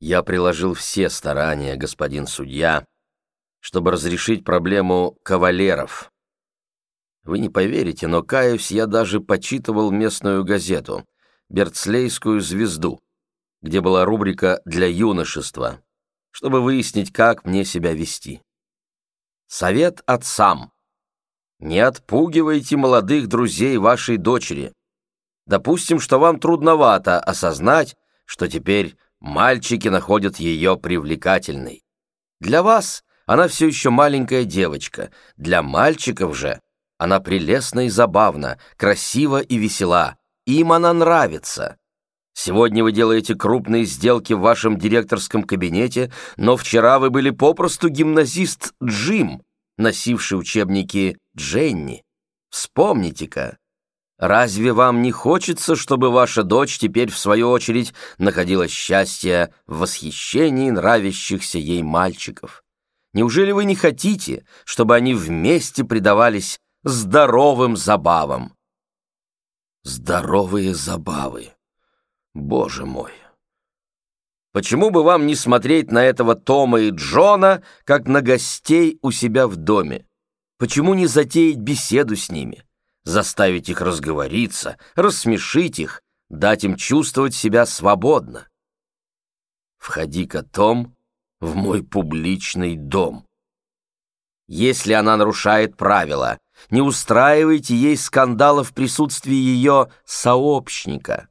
Я приложил все старания, господин судья, чтобы разрешить проблему кавалеров. Вы не поверите, но, каюсь, я даже почитывал местную газету, Берцлейскую звезду, где была рубрика «Для юношества», чтобы выяснить, как мне себя вести. Совет отцам. Не отпугивайте молодых друзей вашей дочери. Допустим, что вам трудновато осознать, что теперь мальчики находят ее привлекательной. Для вас она все еще маленькая девочка, для мальчиков же она прелестна и забавна, красива и весела, им она нравится. Сегодня вы делаете крупные сделки в вашем директорском кабинете, но вчера вы были попросту гимназист Джим, носивший учебники Дженни. Вспомните-ка, разве вам не хочется, чтобы ваша дочь теперь, в свою очередь, находила счастье в восхищении нравящихся ей мальчиков? Неужели вы не хотите, чтобы они вместе предавались здоровым забавам? Здоровые забавы. Боже мой! Почему бы вам не смотреть на этого Тома и Джона, как на гостей у себя в доме? Почему не затеять беседу с ними? Заставить их разговориться, рассмешить их, дать им чувствовать себя свободно? Входи-ка, Том, в мой публичный дом. Если она нарушает правила, не устраивайте ей скандала в присутствии ее сообщника.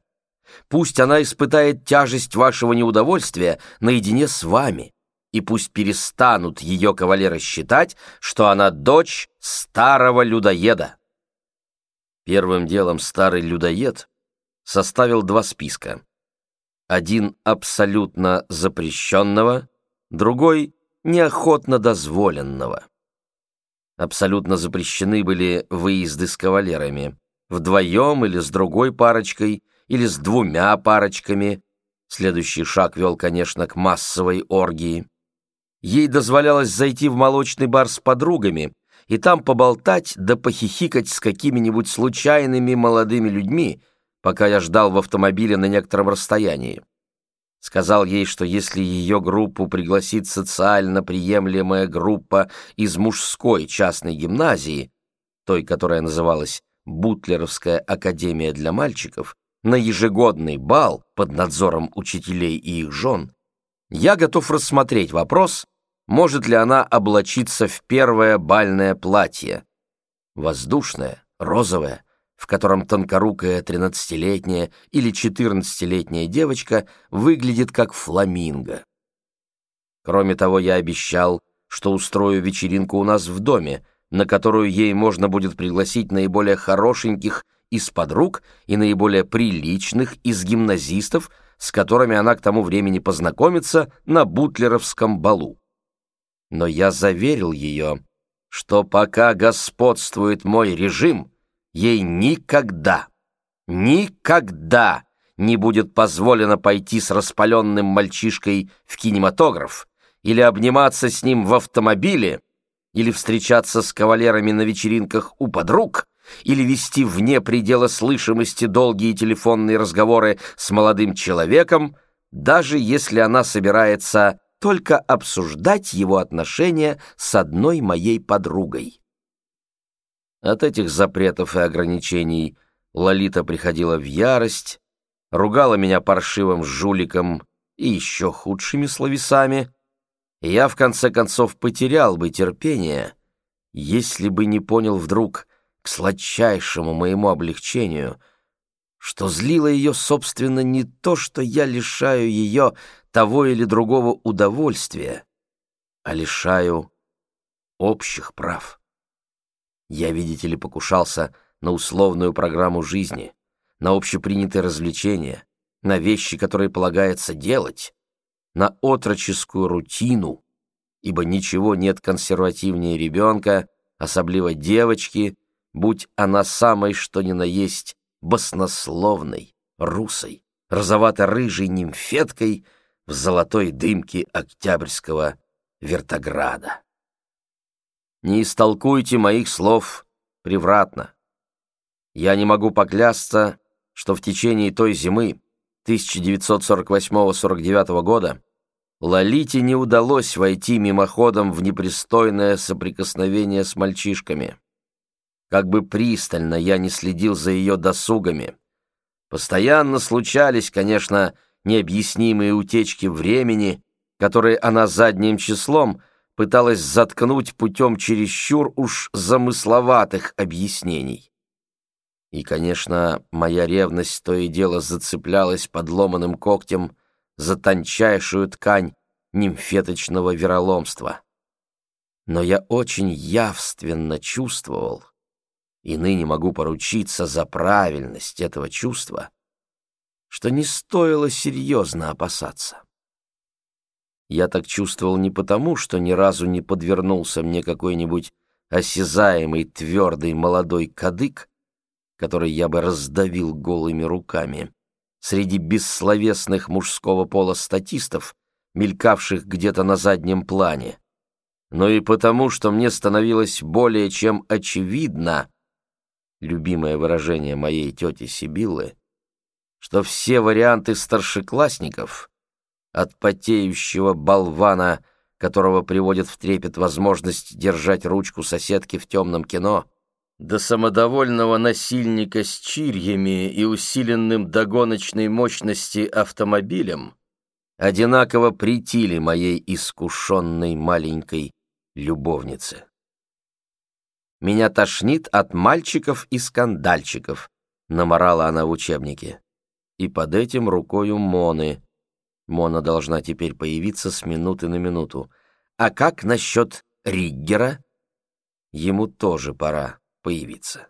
Пусть она испытает тяжесть вашего неудовольствия наедине с вами, и пусть перестанут ее кавалеры считать, что она дочь старого людоеда. Первым делом старый людоед составил два списка. Один абсолютно запрещенного, другой неохотно дозволенного. Абсолютно запрещены были выезды с кавалерами, вдвоем или с другой парочкой, или с двумя парочками. Следующий шаг вел, конечно, к массовой оргии. Ей дозволялось зайти в молочный бар с подругами и там поболтать да похихикать с какими-нибудь случайными молодыми людьми, пока я ждал в автомобиле на некотором расстоянии. Сказал ей, что если ее группу пригласит социально приемлемая группа из мужской частной гимназии, той, которая называлась Бутлеровская академия для мальчиков, на ежегодный бал под надзором учителей и их жен, я готов рассмотреть вопрос, может ли она облачиться в первое бальное платье. Воздушное, розовое, в котором тонкорукая тринадцатилетняя или четырнадцатилетняя девочка выглядит как фламинго. Кроме того, я обещал, что устрою вечеринку у нас в доме, на которую ей можно будет пригласить наиболее хорошеньких из подруг и наиболее приличных из гимназистов, с которыми она к тому времени познакомится на бутлеровском балу. Но я заверил ее, что пока господствует мой режим, ей никогда, никогда не будет позволено пойти с распаленным мальчишкой в кинематограф или обниматься с ним в автомобиле, или встречаться с кавалерами на вечеринках у подруг, или вести вне предела слышимости долгие телефонные разговоры с молодым человеком, даже если она собирается только обсуждать его отношения с одной моей подругой. От этих запретов и ограничений Лолита приходила в ярость, ругала меня паршивым жуликом и еще худшими словесами, я в конце концов потерял бы терпение, если бы не понял вдруг, к сладчайшему моему облегчению, что злило ее, собственно, не то, что я лишаю ее того или другого удовольствия, а лишаю общих прав. Я, видите ли, покушался на условную программу жизни, на общепринятые развлечения, на вещи, которые полагается делать, на отроческую рутину, ибо ничего нет консервативнее ребенка, особливо девочки, будь она самой что ни на есть баснословной, русой, розовато-рыжей нимфеткой в золотой дымке октябрьского вертограда. Не истолкуйте моих слов превратно. Я не могу поклясться, что в течение той зимы 1948-49 года Лолите не удалось войти мимоходом в непристойное соприкосновение с мальчишками. Как бы пристально я не следил за ее досугами. Постоянно случались, конечно, необъяснимые утечки времени, которые она задним числом пыталась заткнуть путем чересчур уж замысловатых объяснений. И, конечно, моя ревность то и дело зацеплялась подломанным когтем за тончайшую ткань нимфеточного вероломства. Но я очень явственно чувствовал, и ныне могу поручиться за правильность этого чувства, что не стоило серьезно опасаться. Я так чувствовал не потому, что ни разу не подвернулся мне какой-нибудь осязаемый твердый молодой кадык, который я бы раздавил голыми руками, среди бессловесных мужского пола статистов, мелькавших где-то на заднем плане, но и потому, что мне становилось более чем очевидно, любимое выражение моей тети Сибиллы, что все варианты старшеклассников, от потеющего болвана, которого приводит в трепет возможность держать ручку соседки в темном кино, до самодовольного насильника с чирьями и усиленным до гоночной мощности автомобилем, одинаково притили моей искушенной маленькой любовнице. Меня тошнит от мальчиков и скандальчиков, наморала она в учебнике. И под этим рукою Моны. Мона должна теперь появиться с минуты на минуту. А как насчет Риггера? Ему тоже пора появиться.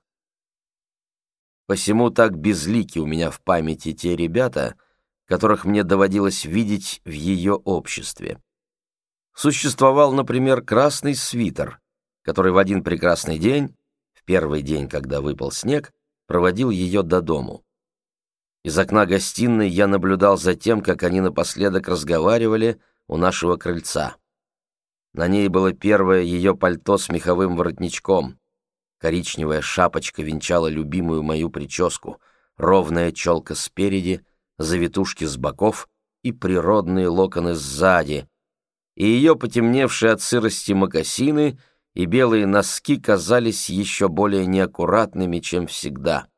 Посему так безлики у меня в памяти те ребята, которых мне доводилось видеть в ее обществе. Существовал, например, красный свитер, который в один прекрасный день, в первый день, когда выпал снег, проводил ее до дому. Из окна гостиной я наблюдал за тем, как они напоследок разговаривали у нашего крыльца. На ней было первое ее пальто с меховым воротничком. Коричневая шапочка венчала любимую мою прическу, ровная челка спереди, завитушки с боков и природные локоны сзади, и ее потемневшие от сырости мокасины — и белые носки казались еще более неаккуратными, чем всегда.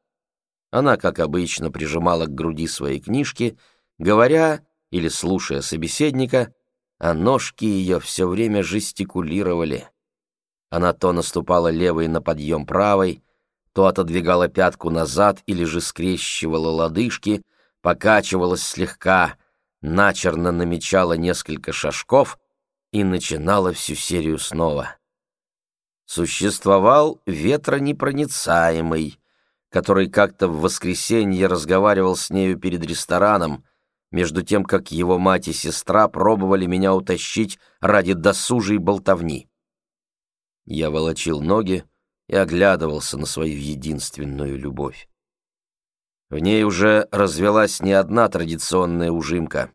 Она, как обычно, прижимала к груди свои книжки, говоря или слушая собеседника, а ножки ее все время жестикулировали. Она то наступала левой на подъем правой, то отодвигала пятку назад или же скрещивала лодыжки, покачивалась слегка, начерно намечала несколько шажков и начинала всю серию снова существовал ветронепроницаемый, который как-то в воскресенье разговаривал с нею перед рестораном, между тем, как его мать и сестра пробовали меня утащить ради досужей болтовни. Я волочил ноги и оглядывался на свою единственную любовь. В ней уже развелась не одна традиционная ужимка,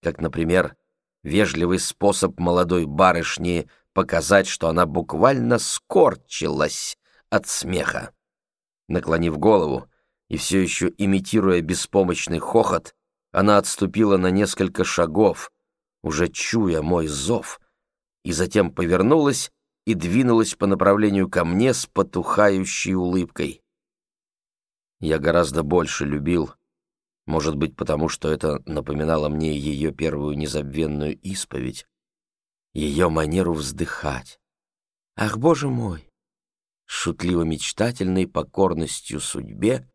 как, например, вежливый способ молодой барышни — показать, что она буквально скорчилась от смеха. Наклонив голову и все еще имитируя беспомощный хохот, она отступила на несколько шагов, уже чуя мой зов, и затем повернулась и двинулась по направлению ко мне с потухающей улыбкой. Я гораздо больше любил, может быть, потому что это напоминало мне ее первую незабвенную исповедь, ее манеру вздыхать. Ах, боже мой! Шутливо-мечтательной покорностью судьбе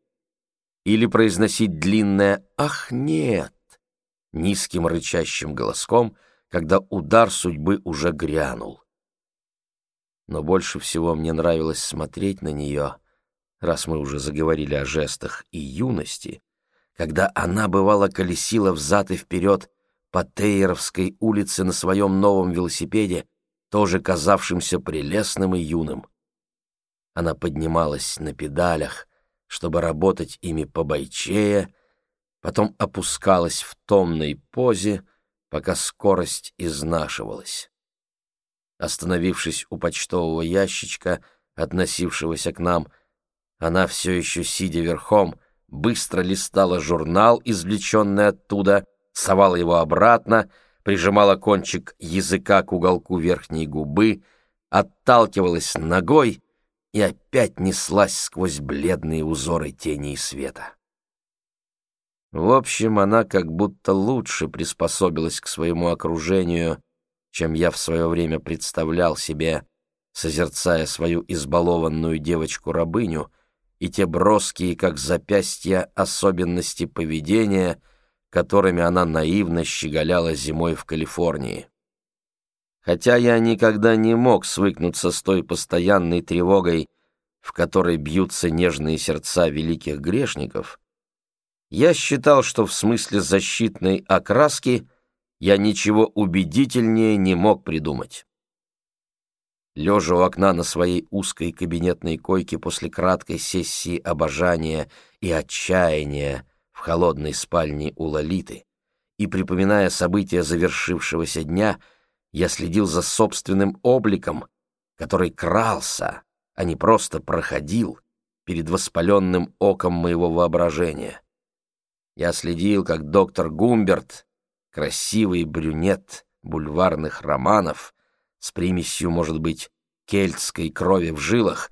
или произносить длинное «ах, нет!» низким рычащим голоском, когда удар судьбы уже грянул. Но больше всего мне нравилось смотреть на нее, раз мы уже заговорили о жестах и юности, когда она, бывало, колесила взад и вперед по Тейеровской улице на своем новом велосипеде, тоже казавшимся прелестным и юным. Она поднималась на педалях, чтобы работать ими побойчее, потом опускалась в томной позе, пока скорость изнашивалась. Остановившись у почтового ящичка, относившегося к нам, она все еще, сидя верхом, быстро листала журнал, извлеченный оттуда — совала его обратно, прижимала кончик языка к уголку верхней губы, отталкивалась ногой и опять неслась сквозь бледные узоры тени и света. В общем, она как будто лучше приспособилась к своему окружению, чем я в свое время представлял себе, созерцая свою избалованную девочку-рабыню и те броские, как запястья, особенности поведения, которыми она наивно щеголяла зимой в Калифорнии. Хотя я никогда не мог свыкнуться с той постоянной тревогой, в которой бьются нежные сердца великих грешников, я считал, что в смысле защитной окраски я ничего убедительнее не мог придумать. Лежа у окна на своей узкой кабинетной койке после краткой сессии обожания и отчаяния в холодной спальне у Лолиты, и припоминая события завершившегося дня, я следил за собственным обликом, который крался, а не просто проходил перед воспаленным оком моего воображения. Я следил, как доктор Гумберт, красивый брюнет бульварных романов, с примесью, может быть, кельтской крови в жилах,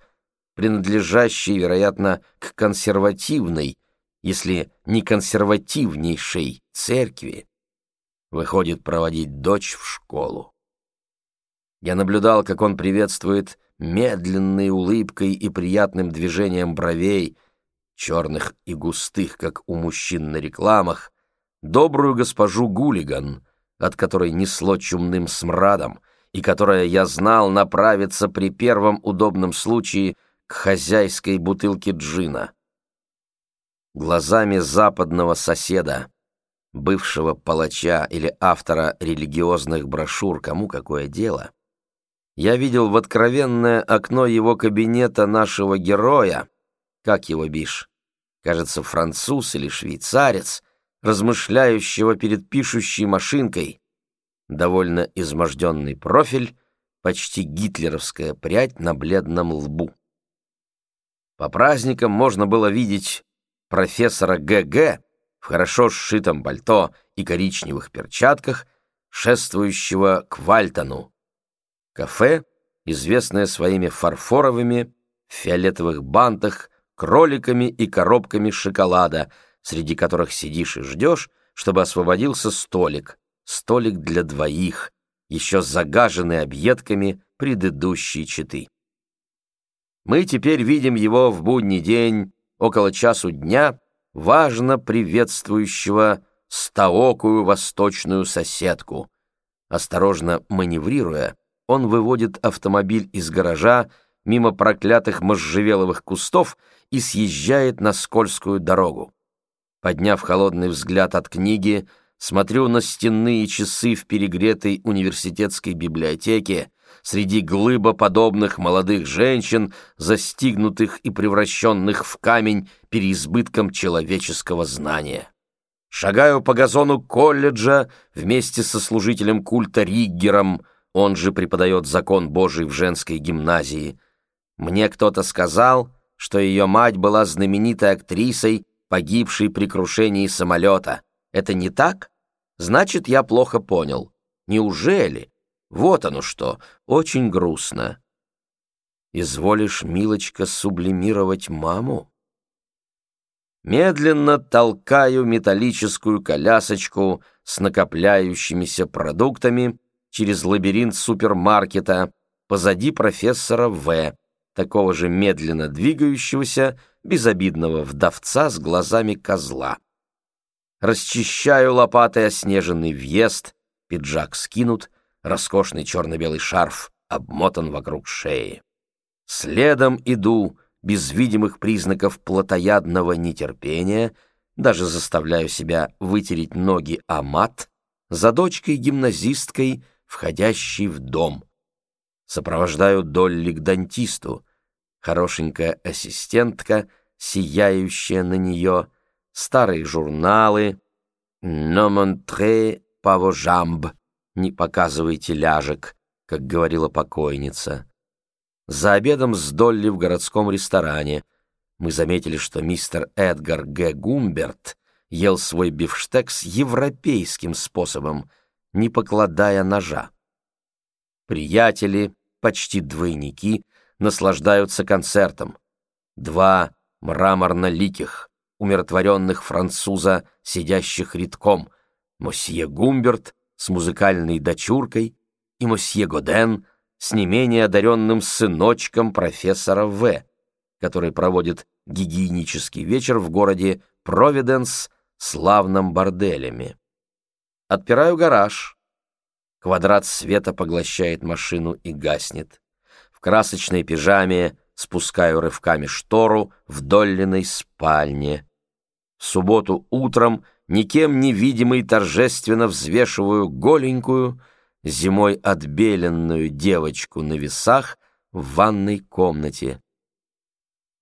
принадлежащий, вероятно, к консервативной, если не консервативнейшей церкви, выходит проводить дочь в школу. Я наблюдал, как он приветствует медленной улыбкой и приятным движением бровей черных и густых, как у мужчин на рекламах, добрую госпожу Гулиган, от которой несло чумным смрадом, и которая, я знал, направится при первом удобном случае к хозяйской бутылке джина. Глазами западного соседа, бывшего палача или автора религиозных брошюр «Кому какое дело», я видел в откровенное окно его кабинета нашего героя, как его бишь, кажется, француз или швейцарец, размышляющего перед пишущей машинкой, довольно изможденный профиль, почти гитлеровская прядь на бледном лбу. По праздникам можно было видеть профессора ГГ в хорошо сшитом пальто и коричневых перчатках, шествующего к Вальтону. Кафе, известное своими фарфоровыми, фиолетовых бантах, кроликами и коробками шоколада, среди которых сидишь и ждешь, чтобы освободился столик, столик для двоих, еще загаженный объедками предыдущей четы. Мы теперь видим его в будний день, около часу дня, важно приветствующего стаокую восточную соседку. Осторожно маневрируя, он выводит автомобиль из гаража мимо проклятых можжевеловых кустов и съезжает на скользкую дорогу. Подняв холодный взгляд от книги, смотрю на стенные часы в перегретой университетской библиотеке среди глыбоподобных молодых женщин, застигнутых и превращенных в камень переизбытком человеческого знания. Шагаю по газону колледжа вместе со служителем культа Риггером, он же преподает закон Божий в женской гимназии. Мне кто-то сказал, что ее мать была знаменитой актрисой, погибшей при крушении самолета. Это не так? Значит, я плохо понял. Неужели? Вот оно что, очень грустно. Изволишь, милочка, сублимировать маму? Медленно толкаю металлическую колясочку с накопляющимися продуктами через лабиринт супермаркета позади профессора В., такого же медленно двигающегося, безобидного вдовца с глазами козла. Расчищаю лопатой оснеженный въезд, пиджак скинут, роскошный черно-белый шарф обмотан вокруг шеи. Следом иду, без видимых признаков плотоядного нетерпения, даже заставляю себя вытереть ноги о мат, за дочкой-гимназисткой, входящей в дом. Сопровождаю Долли к дантисту, хорошенькая ассистентка, сияющая на нее, старые журналы, «Но монтре паво жамб» «Не показывайте ляжек», как говорила покойница. За обедом с Долли в городском ресторане мы заметили, что мистер Эдгар Г. Гумберт ел свой бифштекс европейским способом, не покладая ножа. Приятели, почти двойники, наслаждаются концертом. Два мраморно-ликих, умиротворенных француза, сидящих редком, мосье Гумберт с музыкальной дочуркой и мосье Годен с не менее одаренным сыночком профессора В., который проводит гигиенический вечер в городе Провиденс славным борделями. Отпираю гараж. Квадрат света поглощает машину и гаснет. В красочной пижаме спускаю рывками штору в Доллиной спальне. В субботу утром никем невидимый торжественно взвешиваю голенькую, зимой отбеленную девочку на весах в ванной комнате.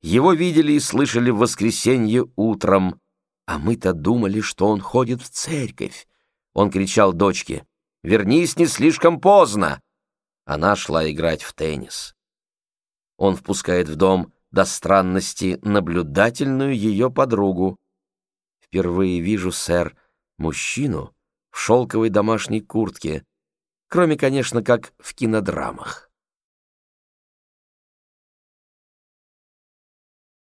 Его видели и слышали в воскресенье утром, а мы-то думали, что он ходит в церковь. Он кричал дочке «Вернись не слишком поздно!» Она шла играть в теннис. Он впускает в дом до странности наблюдательную ее подругу. Впервые вижу, сэр, мужчину в шелковой домашней куртке, кроме, конечно, как в кинодрамах.